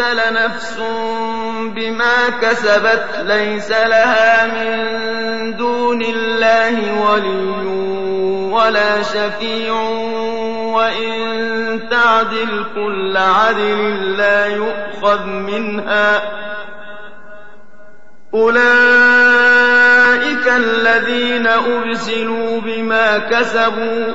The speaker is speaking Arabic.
تجزل نفس بما كسبت ليس لها من دون الله ولي ولا شفيع. وإن تعدل كل عدل لا يؤخذ منها. أولئك الذين أرسلوا بما كسبوا.